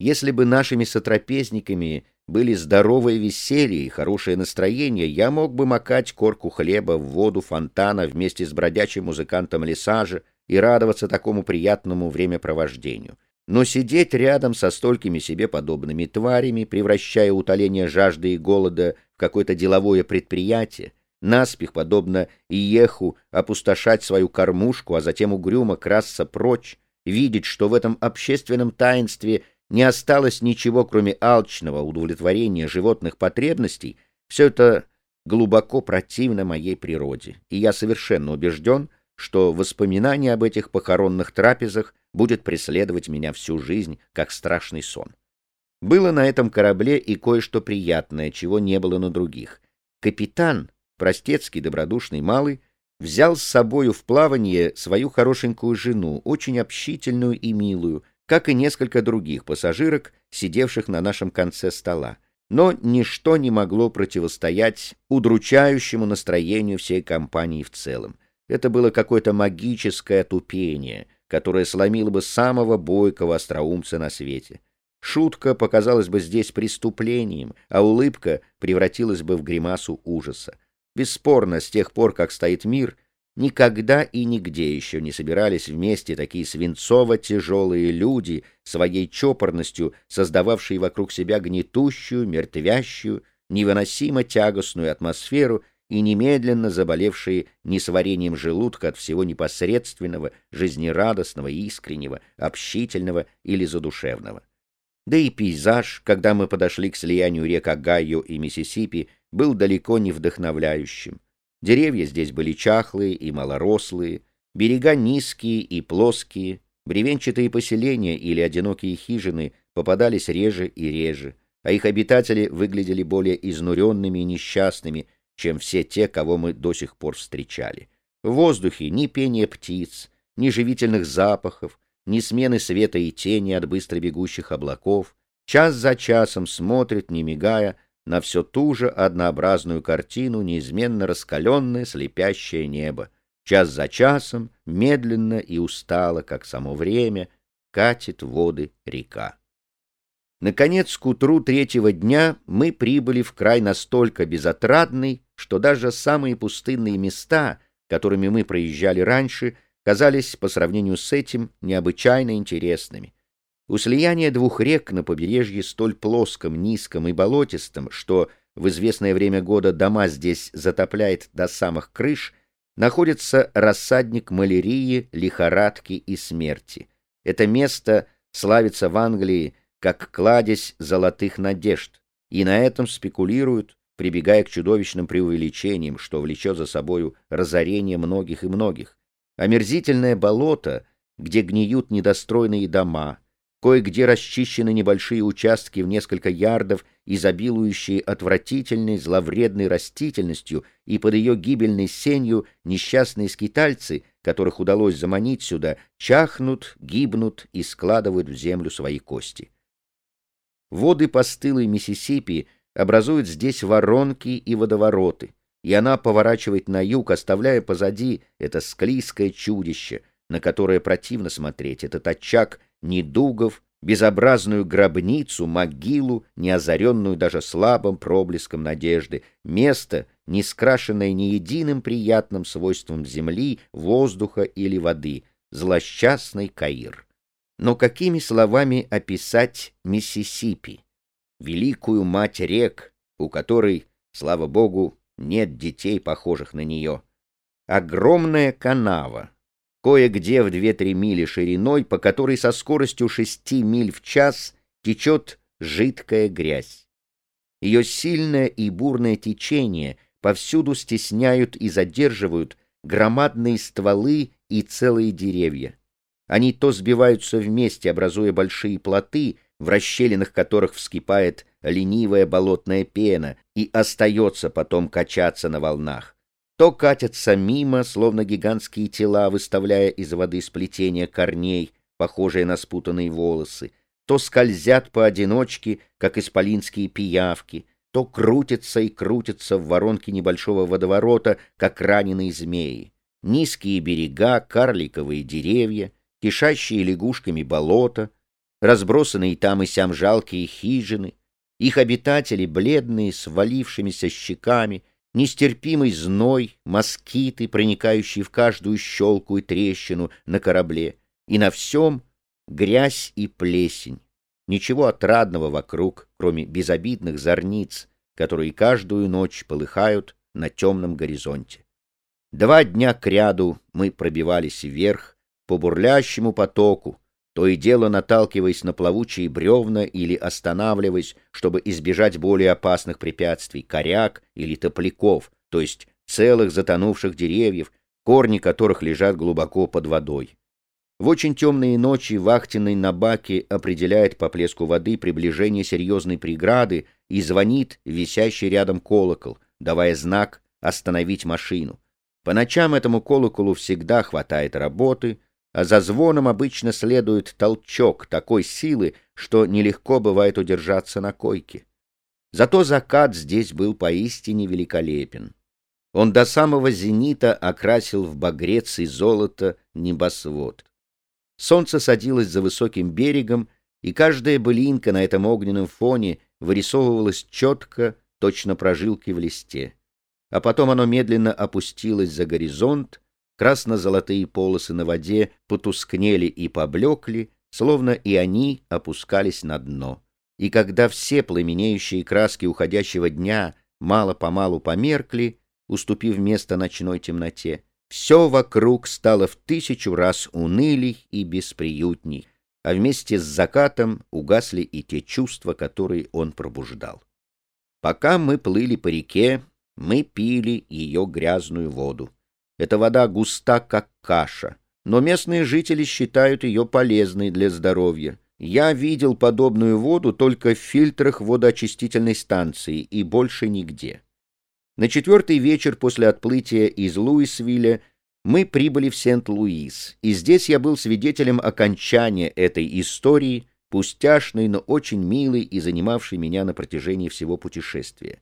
Если бы нашими сотрапезниками были здоровое веселье и хорошее настроение, я мог бы макать корку хлеба в воду фонтана вместе с бродячим музыкантом Лесажа и радоваться такому приятному времяпровождению. Но сидеть рядом со столькими себе подобными тварями, превращая утоление жажды и голода в какое-то деловое предприятие, наспех, подобно Иеху, опустошать свою кормушку, а затем угрюмо красться прочь, видеть, что в этом общественном таинстве не осталось ничего, кроме алчного удовлетворения животных потребностей, все это глубоко противно моей природе, и я совершенно убежден, что воспоминание об этих похоронных трапезах будет преследовать меня всю жизнь, как страшный сон. Было на этом корабле и кое-что приятное, чего не было на других. Капитан, простецкий добродушный малый, взял с собою в плавание свою хорошенькую жену, очень общительную и милую, как и несколько других пассажирок, сидевших на нашем конце стола. Но ничто не могло противостоять удручающему настроению всей компании в целом. Это было какое-то магическое тупение, которое сломило бы самого бойкого остроумца на свете. Шутка показалась бы здесь преступлением, а улыбка превратилась бы в гримасу ужаса. Бесспорно, с тех пор, как стоит мир — Никогда и нигде еще не собирались вместе такие свинцово-тяжелые люди, своей чопорностью создававшие вокруг себя гнетущую, мертвящую, невыносимо тягостную атмосферу и немедленно заболевшие несварением желудка от всего непосредственного, жизнерадостного, искреннего, общительного или задушевного. Да и пейзаж, когда мы подошли к слиянию рек Огайо и Миссисипи, был далеко не вдохновляющим. Деревья здесь были чахлые и малорослые, берега низкие и плоские, бревенчатые поселения или одинокие хижины попадались реже и реже, а их обитатели выглядели более изнуренными и несчастными, чем все те, кого мы до сих пор встречали. В воздухе ни пения птиц, ни живительных запахов, ни смены света и тени от быстро бегущих облаков. Час за часом смотрит, не мигая, на все ту же однообразную картину неизменно раскаленное слепящее небо. Час за часом, медленно и устало, как само время, катит воды река. Наконец, к утру третьего дня мы прибыли в край настолько безотрадный, что даже самые пустынные места, которыми мы проезжали раньше, казались по сравнению с этим необычайно интересными. У слияния двух рек на побережье столь плоском, низком и болотистом, что в известное время года дома здесь затопляет до самых крыш, находится рассадник малярии, лихорадки и смерти. Это место славится в Англии как кладезь золотых надежд, и на этом спекулируют, прибегая к чудовищным преувеличениям, что влечет за собою разорение многих и многих. Омерзительное болото, где гниют недостроенные дома — Кое-где расчищены небольшие участки в несколько ярдов, изобилующие отвратительной зловредной растительностью, и под ее гибельной сенью несчастные скитальцы, которых удалось заманить сюда, чахнут, гибнут и складывают в землю свои кости. Воды постылой Миссисипи образуют здесь воронки и водовороты, и она поворачивает на юг, оставляя позади это склизкое чудище, на которое противно смотреть, этот очаг недугов, безобразную гробницу, могилу, не озаренную даже слабым проблеском надежды, место, не скрашенное ни единым приятным свойством земли, воздуха или воды, злосчастный Каир. Но какими словами описать Миссисипи, великую мать рек, у которой, слава богу, нет детей, похожих на нее? Огромная канава, кое-где в две-три мили шириной, по которой со скоростью шести миль в час течет жидкая грязь. Ее сильное и бурное течение повсюду стесняют и задерживают громадные стволы и целые деревья. Они то сбиваются вместе, образуя большие плоты, в расщелинах которых вскипает ленивая болотная пена и остается потом качаться на волнах, то катятся мимо, словно гигантские тела, выставляя из воды сплетения корней, похожие на спутанные волосы, то скользят поодиночке, как исполинские пиявки, то крутятся и крутятся в воронке небольшого водоворота, как раненые змеи. Низкие берега, карликовые деревья, кишащие лягушками болота, разбросанные там и сям жалкие хижины, их обитатели бледные, с валившимися щеками, нестерпимый зной, москиты, проникающие в каждую щелку и трещину на корабле, и на всем грязь и плесень. Ничего отрадного вокруг, кроме безобидных зорниц, которые каждую ночь полыхают на темном горизонте. Два дня кряду мы пробивались вверх по бурлящему потоку, то и дело наталкиваясь на плавучие бревна или останавливаясь, чтобы избежать более опасных препятствий, коряк или топляков, то есть целых затонувших деревьев, корни которых лежат глубоко под водой. В очень темные ночи вахтенный на баке определяет по плеску воды приближение серьезной преграды и звонит висящий рядом колокол, давая знак остановить машину. По ночам этому колоколу всегда хватает работы, а за звоном обычно следует толчок такой силы, что нелегко бывает удержаться на койке. Зато закат здесь был поистине великолепен. Он до самого зенита окрасил в багрец и золото небосвод. Солнце садилось за высоким берегом, и каждая былинка на этом огненном фоне вырисовывалась четко, точно прожилки в листе. А потом оно медленно опустилось за горизонт, красно-золотые полосы на воде потускнели и поблекли, словно и они опускались на дно. И когда все пламенеющие краски уходящего дня мало-помалу померкли, уступив место ночной темноте, все вокруг стало в тысячу раз унылей и бесприютней, а вместе с закатом угасли и те чувства, которые он пробуждал. Пока мы плыли по реке, мы пили ее грязную воду. Эта вода густа, как каша, но местные жители считают ее полезной для здоровья. Я видел подобную воду только в фильтрах водоочистительной станции и больше нигде. На четвертый вечер после отплытия из Луисвилля мы прибыли в Сент-Луис, и здесь я был свидетелем окончания этой истории, пустяшной, но очень милой и занимавшей меня на протяжении всего путешествия.